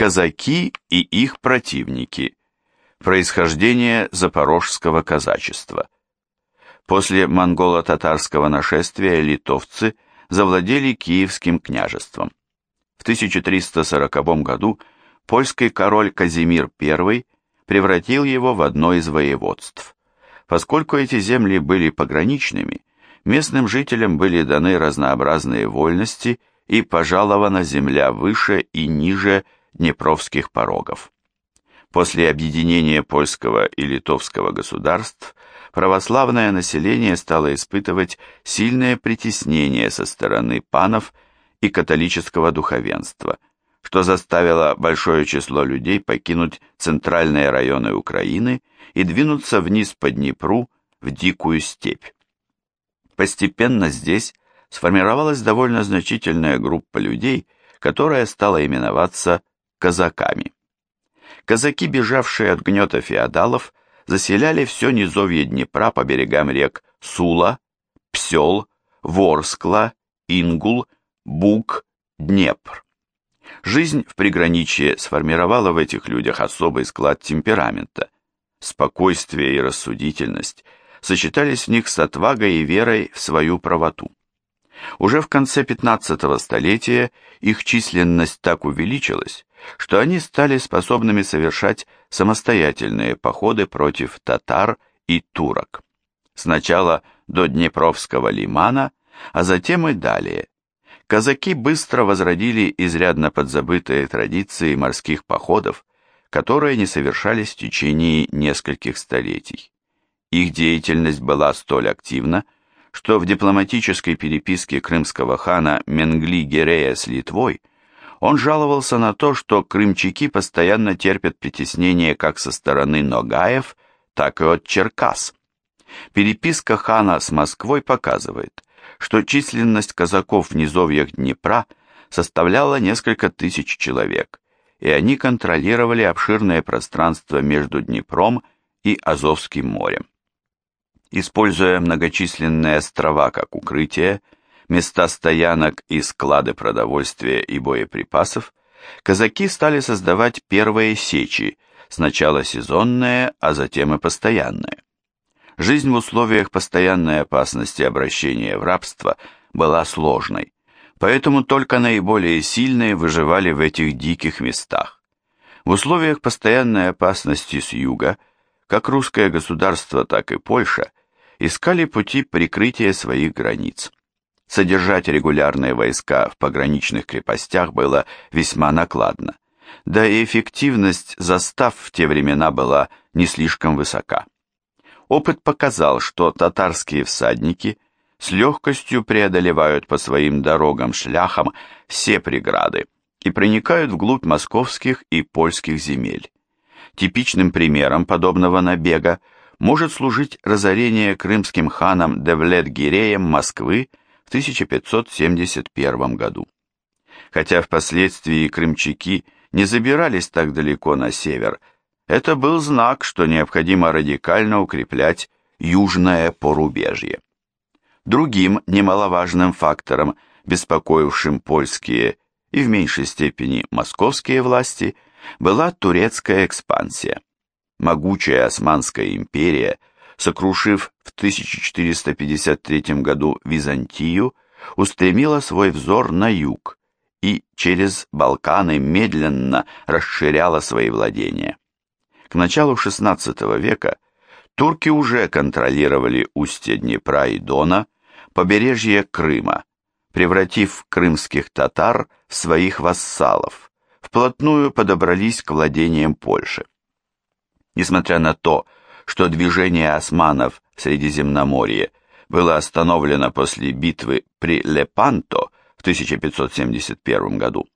Казаки и их противники. Происхождение запорожского казачества. После монголо-татарского нашествия литовцы завладели Киевским княжеством. В 1340 году польский король Казимир I превратил его в одно из воеводств. Поскольку эти земли были пограничными, местным жителям были даны разнообразные вольности и пожалована земля выше и ниже Днепровских порогов. После объединения польского и литовского государств православное население стало испытывать сильное притеснение со стороны панов и католического духовенства, что заставило большое число людей покинуть центральные районы Украины и двинуться вниз по Днепру в дикую степь. Постепенно здесь сформировалась довольно значительная группа людей, которая стала именоваться казаками. Казаки, бежавшие от гнета феодалов, заселяли все низовье Днепра по берегам рек Сула, Псел, Ворскла, Ингул, Буг, Днепр. Жизнь в приграничье сформировала в этих людях особый склад темперамента. Спокойствие и рассудительность сочетались в них с отвагой и верой в свою правоту. Уже в конце 15 столетия их численность так увеличилась, что они стали способными совершать самостоятельные походы против татар и турок. Сначала до Днепровского лимана, а затем и далее. Казаки быстро возродили изрядно подзабытые традиции морских походов, которые не совершались в течение нескольких столетий. Их деятельность была столь активна, что в дипломатической переписке крымского хана Менгли-Герея с Литвой он жаловался на то, что крымчаки постоянно терпят притеснение как со стороны Ногаев, так и от Черкас. Переписка хана с Москвой показывает, что численность казаков в низовьях Днепра составляла несколько тысяч человек, и они контролировали обширное пространство между Днепром и Азовским морем. Используя многочисленные острова как укрытие, места стоянок и склады продовольствия и боеприпасов, казаки стали создавать первые сечи, сначала сезонные, а затем и постоянные. Жизнь в условиях постоянной опасности обращения в рабство была сложной, поэтому только наиболее сильные выживали в этих диких местах. В условиях постоянной опасности с юга, как русское государство, так и Польша, искали пути прикрытия своих границ. Содержать регулярные войска в пограничных крепостях было весьма накладно, да и эффективность застав в те времена была не слишком высока. Опыт показал, что татарские всадники с легкостью преодолевают по своим дорогам-шляхам все преграды и проникают вглубь московских и польских земель. Типичным примером подобного набега может служить разорение крымским ханом Девлет-Гиреем Москвы 1571 году. Хотя впоследствии крымчаки не забирались так далеко на север, это был знак, что необходимо радикально укреплять южное порубежье. Другим немаловажным фактором, беспокоившим польские и в меньшей степени московские власти, была турецкая экспансия. Могучая Османская империя – сокрушив в 1453 году Византию, устремила свой взор на юг и через Балканы медленно расширяла свои владения. К началу XVI века турки уже контролировали устье Днепра и Дона, побережье Крыма, превратив крымских татар в своих вассалов, вплотную подобрались к владениям Польши. Несмотря на то, что движение османов в Средиземноморье было остановлено после битвы при Лепанто в 1571 году.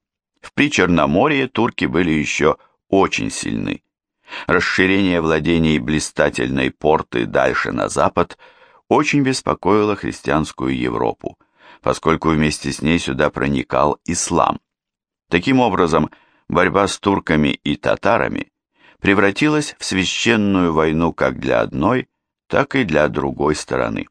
В Причерноморье турки были еще очень сильны. Расширение владений блистательной порты дальше на запад очень беспокоило христианскую Европу, поскольку вместе с ней сюда проникал ислам. Таким образом, борьба с турками и татарами превратилась в священную войну как для одной, так и для другой стороны.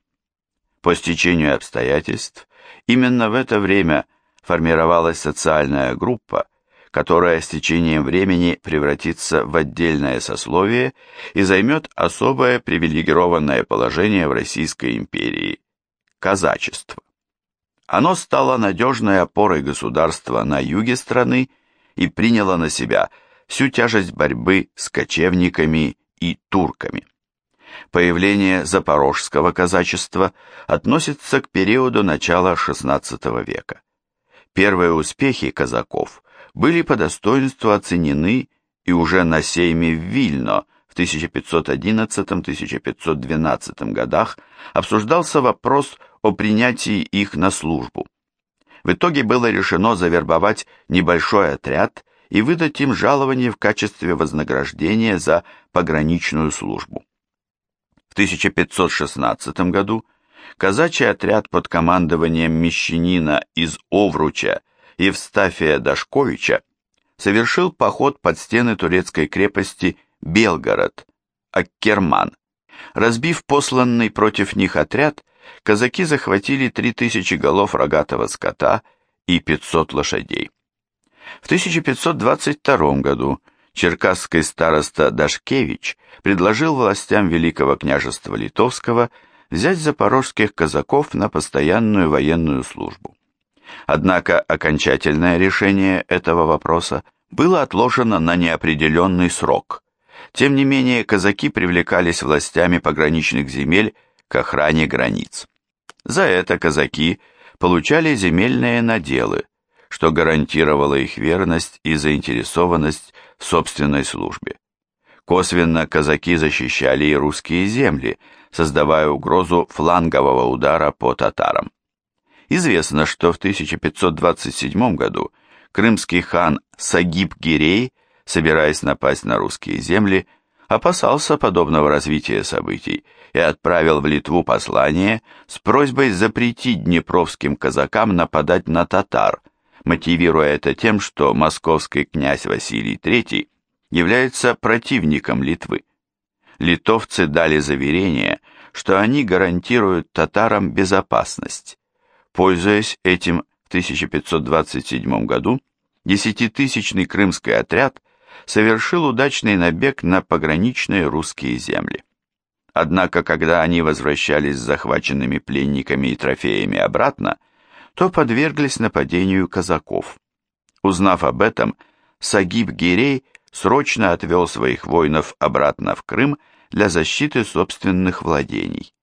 По стечению обстоятельств, именно в это время формировалась социальная группа, которое с течением времени превратится в отдельное сословие и займет особое привилегированное положение в Российской империи – казачество. Оно стало надежной опорой государства на юге страны и приняло на себя всю тяжесть борьбы с кочевниками и турками. Появление запорожского казачества относится к периоду начала XVI века. Первые успехи казаков были по достоинству оценены и уже на сейме в Вильно в 1511-1512 годах обсуждался вопрос о принятии их на службу. В итоге было решено завербовать небольшой отряд и выдать им жалование в качестве вознаграждения за пограничную службу. В 1516 году казачий отряд под командованием мещанина из Овруча Евстафия Дашковича совершил поход под стены турецкой крепости Белгород, Аккерман. Разбив посланный против них отряд, казаки захватили 3000 голов рогатого скота и 500 лошадей. В 1522 году черкасский староста Дашкевич предложил властям Великого княжества Литовского взять запорожских казаков на постоянную военную службу. Однако окончательное решение этого вопроса было отложено на неопределенный срок. Тем не менее, казаки привлекались властями пограничных земель к охране границ. За это казаки получали земельные наделы, что гарантировало их верность и заинтересованность в собственной службе. Косвенно казаки защищали и русские земли, создавая угрозу флангового удара по татарам. Известно, что в 1527 году крымский хан Сагиб-Гирей, собираясь напасть на русские земли, опасался подобного развития событий и отправил в Литву послание с просьбой запретить днепровским казакам нападать на татар, мотивируя это тем, что московский князь Василий III является противником Литвы. Литовцы дали заверение, что они гарантируют татарам безопасность. Пользуясь этим в 1527 году, десятитысячный крымский отряд совершил удачный набег на пограничные русские земли. Однако, когда они возвращались с захваченными пленниками и трофеями обратно, то подверглись нападению казаков. Узнав об этом, Сагиб Гирей срочно отвел своих воинов обратно в Крым для защиты собственных владений.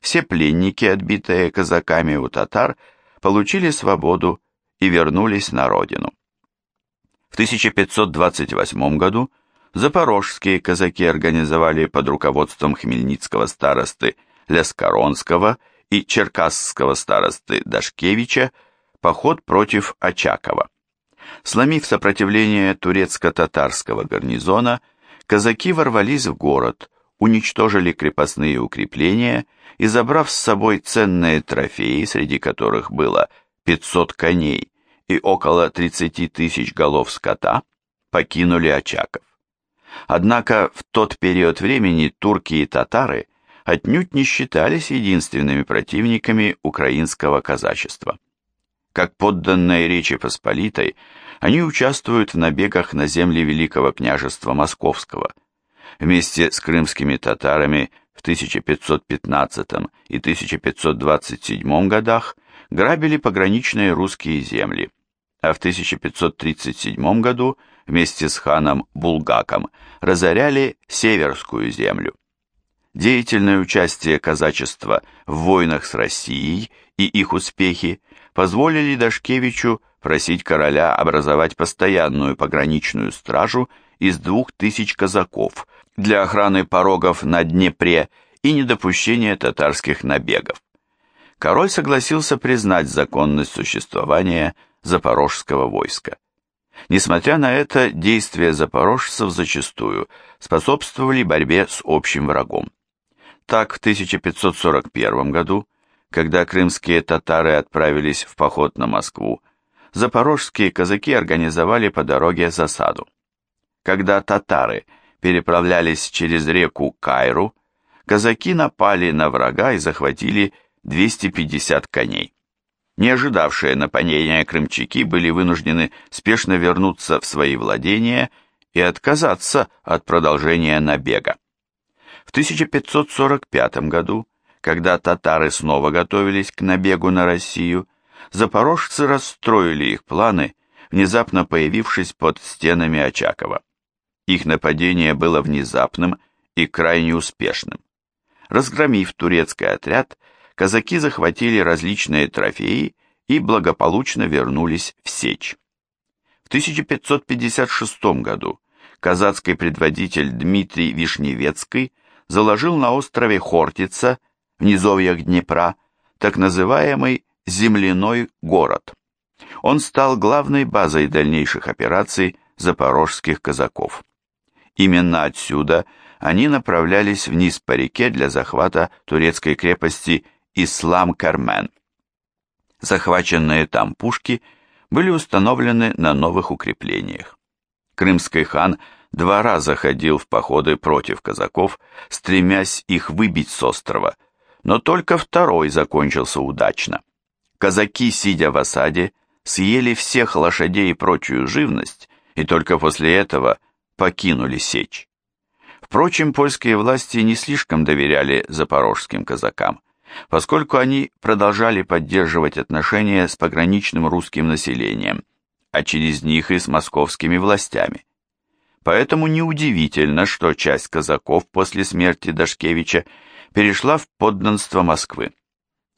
Все пленники, отбитые казаками у татар, получили свободу и вернулись на родину. В 1528 году запорожские казаки организовали под руководством хмельницкого старосты Лескоронского и черкасского старосты Дашкевича поход против Очакова. Сломив сопротивление турецко-татарского гарнизона, казаки ворвались в город, уничтожили крепостные укрепления и, забрав с собой ценные трофеи, среди которых было 500 коней и около 30 тысяч голов скота, покинули Очаков. Однако в тот период времени турки и татары отнюдь не считались единственными противниками украинского казачества. Как подданные Речи Посполитой, они участвуют в набегах на земли Великого княжества Московского. Вместе с крымскими татарами в 1515 и 1527 годах грабили пограничные русские земли, а в 1537 году вместе с ханом Булгаком разоряли Северскую землю. Деятельное участие казачества в войнах с Россией и их успехи позволили Дашкевичу просить короля образовать постоянную пограничную стражу из двух тысяч казаков для охраны порогов на Днепре и недопущения татарских набегов. Король согласился признать законность существования запорожского войска. Несмотря на это, действия запорожцев зачастую способствовали борьбе с общим врагом. Так, в 1541 году, когда крымские татары отправились в поход на Москву, запорожские казаки организовали по дороге засаду. Когда татары переправлялись через реку Кайру, казаки напали на врага и захватили 250 коней. не ожидавшие нападения крымчаки были вынуждены спешно вернуться в свои владения и отказаться от продолжения набега. В 1545 году, когда татары снова готовились к набегу на Россию, запорожцы расстроили их планы, внезапно появившись под стенами Очакова. Их нападение было внезапным и крайне успешным. Разгромив турецкий отряд, казаки захватили различные трофеи и благополучно вернулись в Сечь. В 1556 году казацкий предводитель Дмитрий Вишневецкий заложил на острове Хортица, в низовьях Днепра, так называемый земляной город. Он стал главной базой дальнейших операций запорожских казаков. Именно отсюда они направлялись вниз по реке для захвата турецкой крепости Ислам-Кармен. Захваченные там пушки были установлены на новых укреплениях. Крымский хан два раза ходил в походы против казаков, стремясь их выбить с острова, но только второй закончился удачно. Казаки, сидя в осаде, съели всех лошадей и прочую живность, и только после этого покинули сечь. Впрочем, польские власти не слишком доверяли запорожским казакам, поскольку они продолжали поддерживать отношения с пограничным русским населением, а через них и с московскими властями. Поэтому неудивительно, что часть казаков после смерти Дашкевича перешла в подданство Москвы.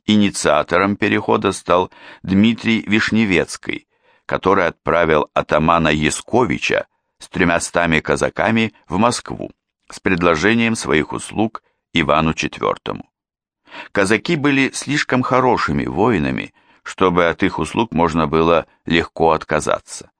Инициатором перехода стал Дмитрий Вишневецкий, который отправил атамана Ясковича с тремястами казаками в Москву с предложением своих услуг Ивану IV. Казаки были слишком хорошими воинами, чтобы от их услуг можно было легко отказаться.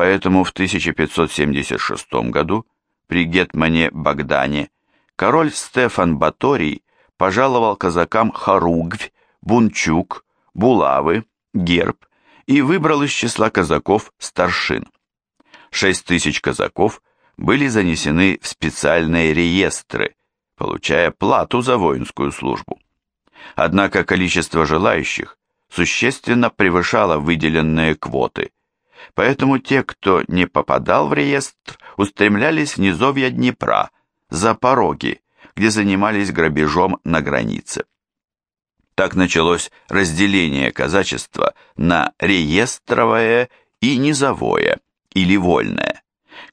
Поэтому в 1576 году при гетмане Богдане король Стефан Баторий пожаловал казакам Харугвь, Бунчук, Булавы, Герб и выбрал из числа казаков старшин. Шесть тысяч казаков были занесены в специальные реестры, получая плату за воинскую службу. Однако количество желающих существенно превышало выделенные квоты, поэтому те, кто не попадал в реестр, устремлялись в низовья Днепра, за пороги, где занимались грабежом на границе. Так началось разделение казачества на реестровое и низовое, или вольное.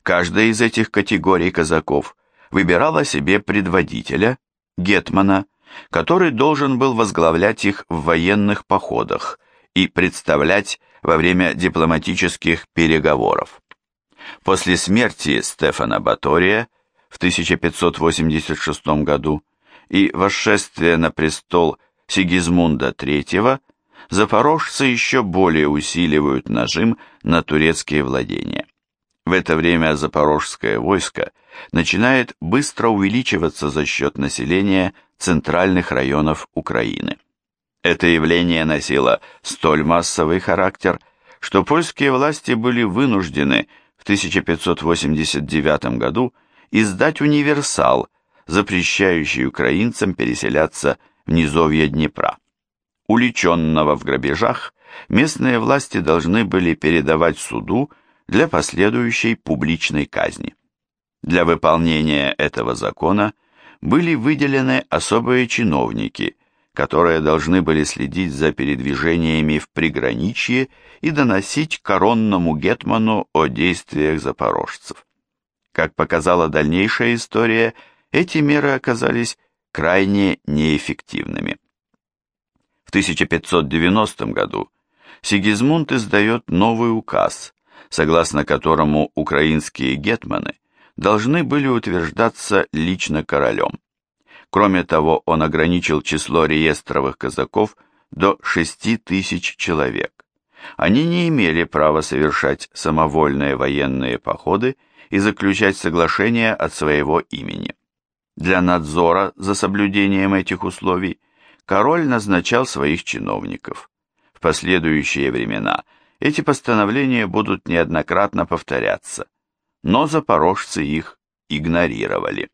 Каждая из этих категорий казаков выбирала себе предводителя, гетмана, который должен был возглавлять их в военных походах и представлять во время дипломатических переговоров. После смерти Стефана Батория в 1586 году и восшествия на престол Сигизмунда III запорожцы еще более усиливают нажим на турецкие владения. В это время запорожское войско начинает быстро увеличиваться за счет населения центральных районов Украины. Это явление носило столь массовый характер, что польские власти были вынуждены в 1589 году издать универсал, запрещающий украинцам переселяться в низовье Днепра. Уличенного в грабежах местные власти должны были передавать суду для последующей публичной казни. Для выполнения этого закона были выделены особые чиновники, которые должны были следить за передвижениями в приграничье и доносить коронному гетману о действиях запорожцев. Как показала дальнейшая история, эти меры оказались крайне неэффективными. В 1590 году Сигизмунд издает новый указ, согласно которому украинские гетманы должны были утверждаться лично королем. Кроме того, он ограничил число реестровых казаков до 6 тысяч человек. Они не имели права совершать самовольные военные походы и заключать соглашения от своего имени. Для надзора за соблюдением этих условий король назначал своих чиновников. В последующие времена – эти постановления будут неоднократно повторяться, но запорожцы их игнорировали.